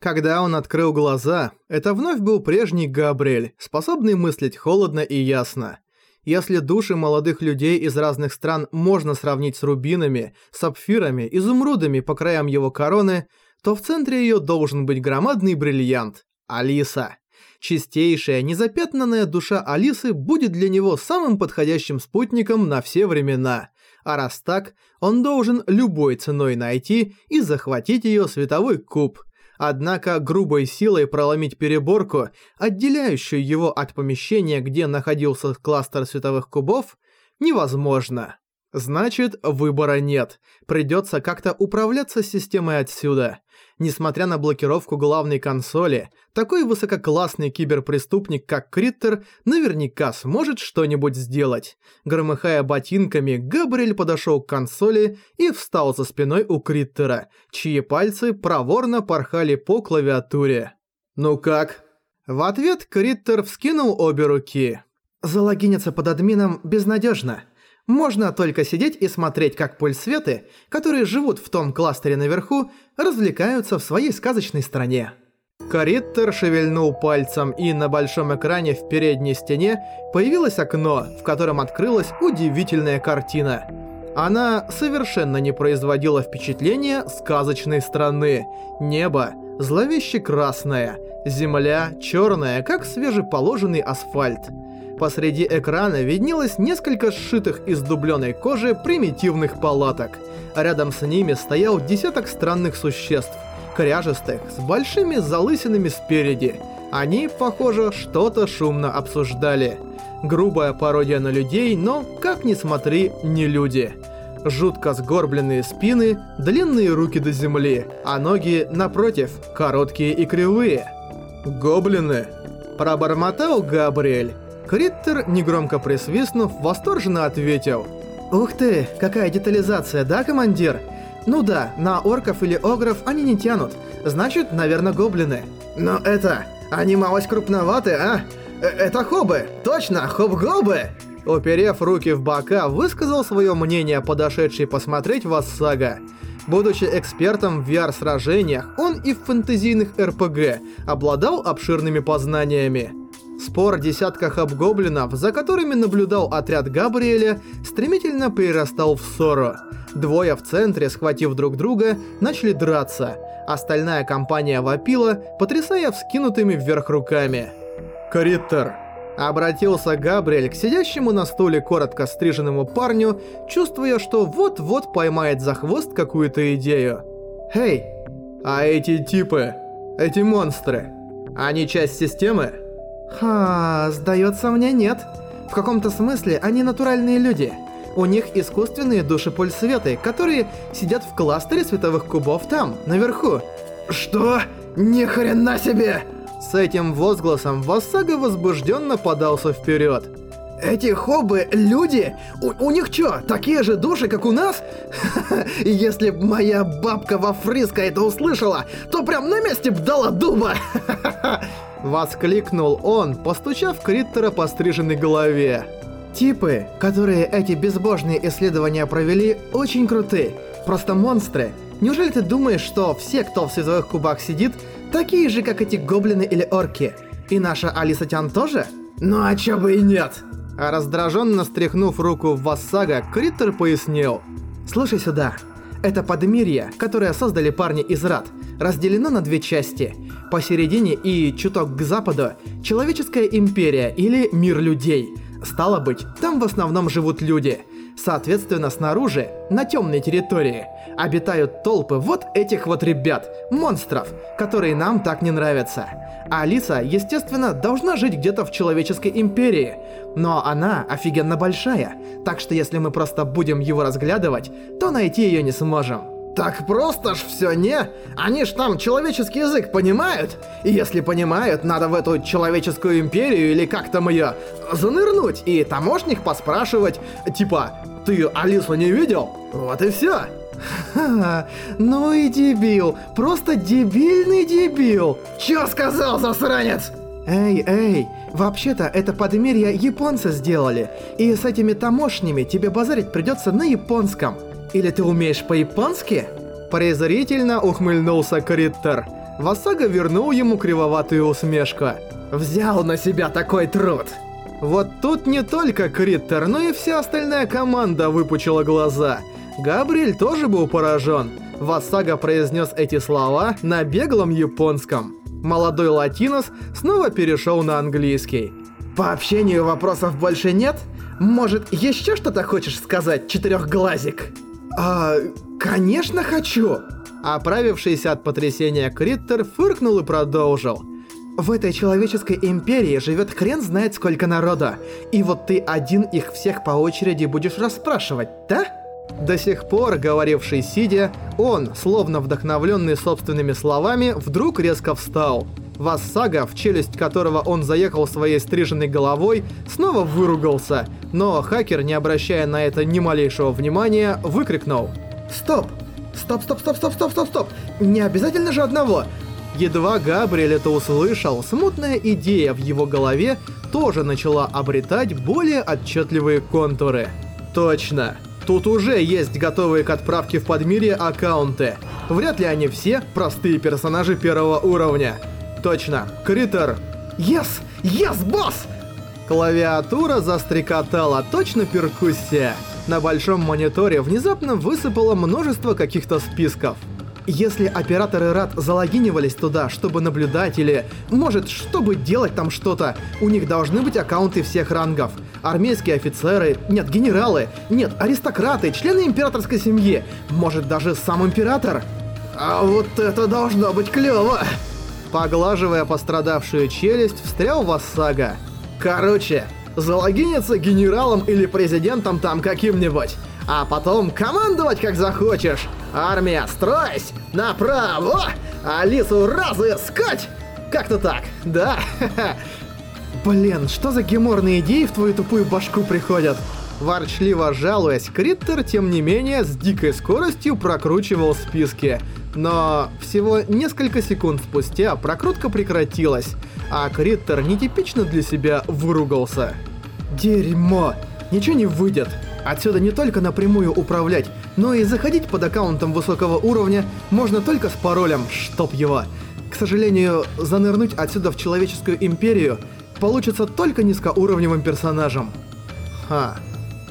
Когда он открыл глаза, это вновь был прежний Габриэль, способный мыслить холодно и ясно. Если души молодых людей из разных стран можно сравнить с рубинами, сапфирами, изумрудами по краям его короны, то в центре ее должен быть громадный бриллиант – Алиса. Чистейшая, незапятнанная душа Алисы будет для него самым подходящим спутником на все времена. А раз так, он должен любой ценой найти и захватить ее световой куб – Однако грубой силой проломить переборку, отделяющую его от помещения, где находился кластер световых кубов, невозможно. Значит, выбора нет. Придется как-то управляться системой отсюда. Несмотря на блокировку главной консоли, такой высококлассный киберпреступник, как Криттер, наверняка сможет что-нибудь сделать. Громыхая ботинками, Габриэль подошел к консоли и встал за спиной у Криттера, чьи пальцы проворно порхали по клавиатуре. «Ну как?» В ответ Криттер вскинул обе руки. «Залогиниться под админом безнадежно. Можно только сидеть и смотреть, как пульсветы, которые живут в том кластере наверху, развлекаются в своей сказочной стране. Кариттер шевельнул пальцем, и на большом экране в передней стене появилось окно, в котором открылась удивительная картина. Она совершенно не производила впечатления сказочной страны. Небо зловеще красное, земля черная, как свежеположенный асфальт. Посреди экрана виднелось несколько сшитых из дубленой кожи примитивных палаток. Рядом с ними стоял десяток странных существ, кряжестых, с большими залысинами спереди. Они, похоже, что-то шумно обсуждали. Грубая пародия на людей, но, как ни смотри, не люди. Жутко сгорбленные спины, длинные руки до земли, а ноги, напротив, короткие и кривые. «Гоблины!» Пробормотал Габриэль. Криттер, негромко присвистнув, восторженно ответил. «Ух ты, какая детализация, да, командир? Ну да, на орков или огров они не тянут. Значит, наверное, гоблины». «Но это... они малость крупноваты, а? Э это хобы! Точно, хоб-гобы!» Уперев руки в бока, высказал свое мнение подошедший посмотреть Вассага. Будучи экспертом в VR-сражениях, он и в фэнтезийных РПГ обладал обширными познаниями. Спор десятка хабгоблинов, за которыми наблюдал отряд Габриэля, стремительно перерастал в ссору. Двое в центре, схватив друг друга, начали драться. Остальная компания вопила, потрясая вскинутыми вверх руками. «Кориттер!» Обратился Габриэль к сидящему на стуле коротко стриженному парню, чувствуя, что вот-вот поймает за хвост какую-то идею. «Эй, а эти типы, эти монстры, они часть системы?» Ха, сдается мне нет. В каком-то смысле они натуральные люди. У них искусственные души пульсветы, которые сидят в кластере световых кубов там, наверху. Что? Ни хрена себе! С этим возгласом Васага возбужденно подался вперед. Эти хобы — люди? У, у них чё, такие же души, как у нас? Если б моя бабка во Фриско это услышала, то прям на месте б дала дуба! Воскликнул он, постучав Криттера по стриженной голове. Типы, которые эти безбожные исследования провели, очень крутые. Просто монстры. Неужели ты думаешь, что все, кто в световых кубах сидит, такие же, как эти гоблины или орки? И наша Алиса Тян тоже? Ну а чё бы и нет? Раздраженно стряхнув руку в Вассага, Криттер пояснил. Слушай сюда. Это подмирье, которое создали парни из Рад, разделено на две части. Посередине и чуток к западу – Человеческая империя или Мир людей. Стало быть, там в основном живут люди. Соответственно, снаружи, на темной территории, обитают толпы вот этих вот ребят, монстров, которые нам так не нравятся. А Алиса, естественно, должна жить где-то в человеческой империи. Но она офигенно большая, так что если мы просто будем его разглядывать, то найти ее не сможем. Так просто ж все не. Они ж там человеческий язык понимают. И если понимают, надо в эту человеческую империю или как там ее занырнуть и таможник поспрашивать, типа, ты Алису не видел? Вот и все. Ну и дебил, просто дебильный дебил. Чё сказал, засранец? Эй, эй, вообще-то это подмерье японцы сделали, и с этими тамошними тебе базарить придется на японском. Или ты умеешь по-японски? Презрительно ухмыльнулся Криттер. Васага вернул ему кривоватую усмешку. «Взял на себя такой труд!» Вот тут не только Криттер, но и вся остальная команда выпучила глаза. Габриэль тоже был поражен. Васага произнес эти слова на беглом японском. Молодой латинос снова перешел на английский. «По общению вопросов больше нет? Может, еще что-то хочешь сказать, четырехглазик?» «А, конечно хочу!» Оправившийся от потрясения Криттер фыркнул и продолжил. В этой человеческой империи живет хрен знает сколько народа. И вот ты один их всех по очереди будешь расспрашивать, да? До сих пор, говоривший сидя, он, словно вдохновленный собственными словами, вдруг резко встал. Вассага, в челюсть которого он заехал своей стриженной головой, снова выругался, но хакер, не обращая на это ни малейшего внимания, выкрикнул. «Стоп! Стоп, стоп, стоп, стоп, стоп, стоп, стоп! Не обязательно же одного! Едва Габриэль это услышал, смутная идея в его голове тоже начала обретать более отчетливые контуры. Точно. Тут уже есть готовые к отправке в подмирье аккаунты. Вряд ли они все простые персонажи первого уровня. Точно. Критер. Yes! Yes, босс! Клавиатура застрекотала, точно перкуссия. На большом мониторе внезапно высыпало множество каких-то списков. Если операторы РАД залогинивались туда, чтобы наблюдать или, может, чтобы делать там что-то, у них должны быть аккаунты всех рангов. Армейские офицеры, нет, генералы, нет, аристократы, члены императорской семьи, может, даже сам император. А вот это должно быть клёво! Поглаживая пострадавшую челюсть, встрял Вассага. Короче, залогиниться генералом или президентом там каким-нибудь, а потом командовать как захочешь. Армия, стройсь! Направо! Алису разыскать! Как-то так, да? Блин, что за геморные идеи в твою тупую башку приходят? Ворчливо жалуясь, Криттер, тем не менее, с дикой скоростью прокручивал списки. Но всего несколько секунд спустя прокрутка прекратилась, а Криттер нетипично для себя выругался. Дерьмо! Ничего не выйдет. Отсюда не только напрямую управлять, но и заходить под аккаунтом высокого уровня можно только с паролем, чтоб его. К сожалению, занырнуть отсюда в человеческую империю получится только низкоуровневым персонажем. Ха.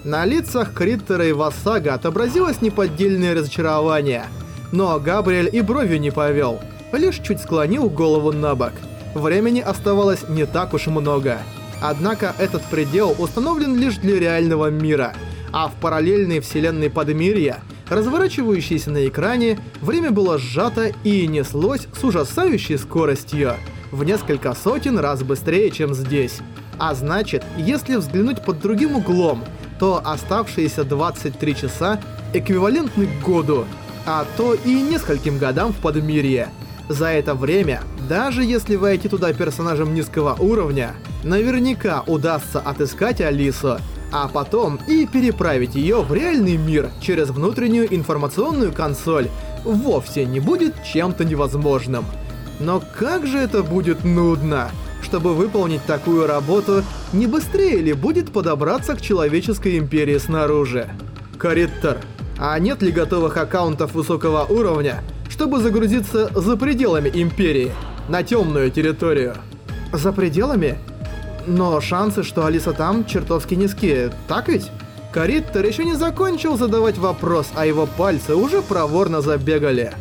На лицах Криттера и Вассага отобразилось неподдельное разочарование. Но Габриэль и бровью не повел, лишь чуть склонил голову на бок. Времени оставалось не так уж много. Однако этот предел установлен лишь для реального мира — а в параллельной вселенной Подмирья, разворачивающейся на экране, время было сжато и неслось с ужасающей скоростью, в несколько сотен раз быстрее, чем здесь. А значит, если взглянуть под другим углом, то оставшиеся 23 часа эквивалентны году, а то и нескольким годам в Подмирье. За это время, даже если войти туда персонажем низкого уровня, наверняка удастся отыскать Алису а потом и переправить ее в реальный мир через внутреннюю информационную консоль вовсе не будет чем-то невозможным. Но как же это будет нудно! Чтобы выполнить такую работу, не быстрее ли будет подобраться к человеческой империи снаружи? Кориттер, а нет ли готовых аккаунтов высокого уровня, чтобы загрузиться за пределами империи, на темную территорию? За пределами? Но шансы, что Алиса там, чертовски низкие, так ведь? Кариттер еще не закончил задавать вопрос, а его пальцы уже проворно забегали.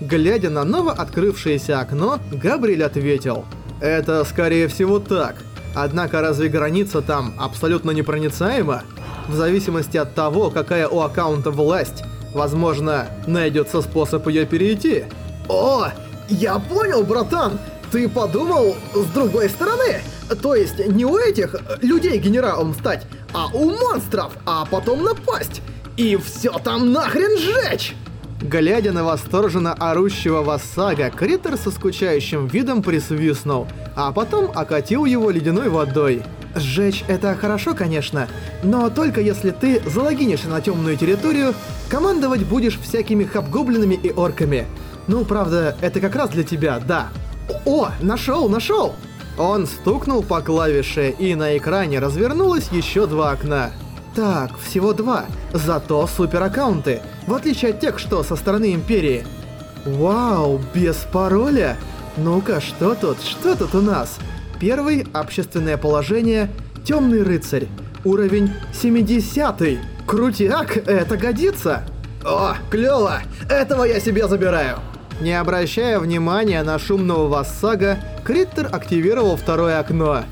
Глядя на ново открывшееся окно, Габриэль ответил. «Это скорее всего так. Однако разве граница там абсолютно непроницаема? В зависимости от того, какая у аккаунта власть, возможно, найдется способ ее перейти». «О, я понял, братан! Ты подумал с другой стороны?» То есть не у этих людей генералом стать, а у монстров, а потом напасть. И все там нахрен сжечь! Глядя на восторженно орущего Вассага, Криттер со скучающим видом присвистнул, а потом окатил его ледяной водой. «Сжечь — это хорошо, конечно, но только если ты залогинишься на темную территорию, командовать будешь всякими хабгоблинами и орками. Ну, правда, это как раз для тебя, да». «О, нашел, нашел!» Он стукнул по клавише, и на экране развернулось еще два окна. Так, всего два. Зато супер аккаунты, в отличие от тех, что со стороны Империи. Вау, без пароля? Ну-ка, что тут, что тут у нас? Первый – общественное положение, темный рыцарь. Уровень 70 -й. Крутяк, это годится. О, клёво! Этого я себе забираю. Не обращая внимания на шумного вассага, Криттер активировал второе окно.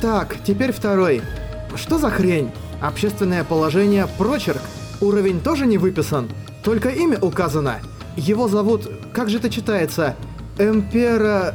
Так, теперь второй. Что за хрень? Общественное положение прочерк. Уровень тоже не выписан. Только имя указано. Его зовут... Как же это читается? Эмпера...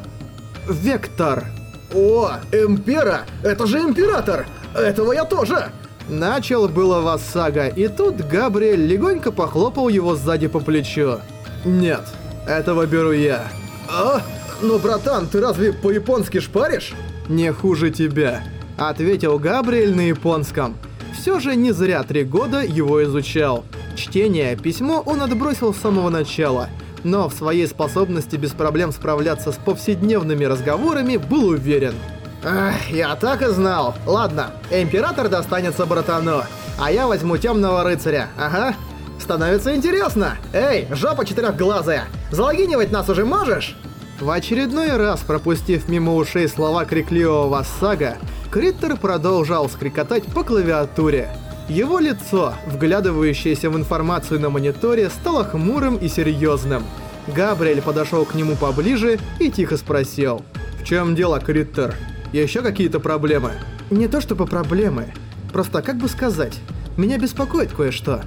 Вектор. О, Эмпера! Это же Император! Этого я тоже! Начал было Вассага, и тут Габриэль легонько похлопал его сзади по плечу. Нет, этого беру я. А? Ну, братан, ты разве по-японски шпаришь? Не хуже тебя, ответил Габриэль на японском. Все же не зря три года его изучал. Чтение, письмо он отбросил с самого начала, но в своей способности без проблем справляться с повседневными разговорами был уверен. Ах, я так и знал. Ладно, Император достанется братану, а я возьму Темного Рыцаря, ага. Становится интересно. Эй, жопа четырехглазая, залогинивать нас уже можешь? В очередной раз пропустив мимо ушей слова крикливого Вассага, Криттер продолжал скрикотать по клавиатуре. Его лицо, вглядывающееся в информацию на мониторе, стало хмурым и серьезным. Габриэль подошел к нему поближе и тихо спросил. «В чем дело, Криттер? Еще какие-то проблемы?» «Не то чтобы проблемы. Просто, как бы сказать, меня беспокоит кое-что.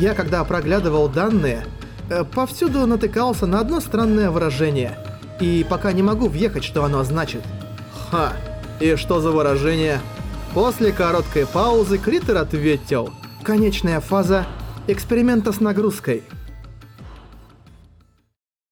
Я, когда проглядывал данные, э, повсюду натыкался на одно странное выражение. И пока не могу въехать, что оно значит». «Ха, и что за выражение?» После короткой паузы Криттер ответил. Конечная фаза эксперимента с нагрузкой –